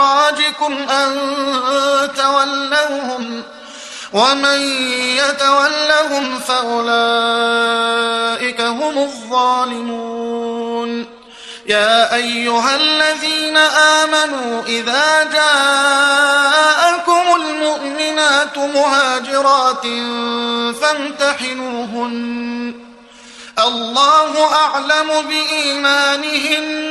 إخراجكم أن تولوهم ومن يتولهم فأولئك هم الظالمون. يا أيها الذين آمنوا إذا جاءكم المؤمنات مهاجرات فامتحنوهن. الله أعلم بإيمانهن.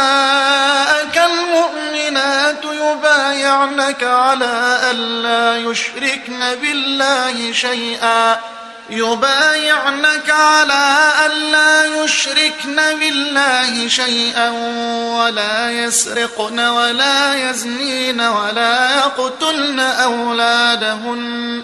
يبايعنك على ألا يشركن بالله شيئا. يبايعنك على ألا يشركن بالله شيئا ولا يسرقن ولا يزنين ولا يقتلن أولادهن.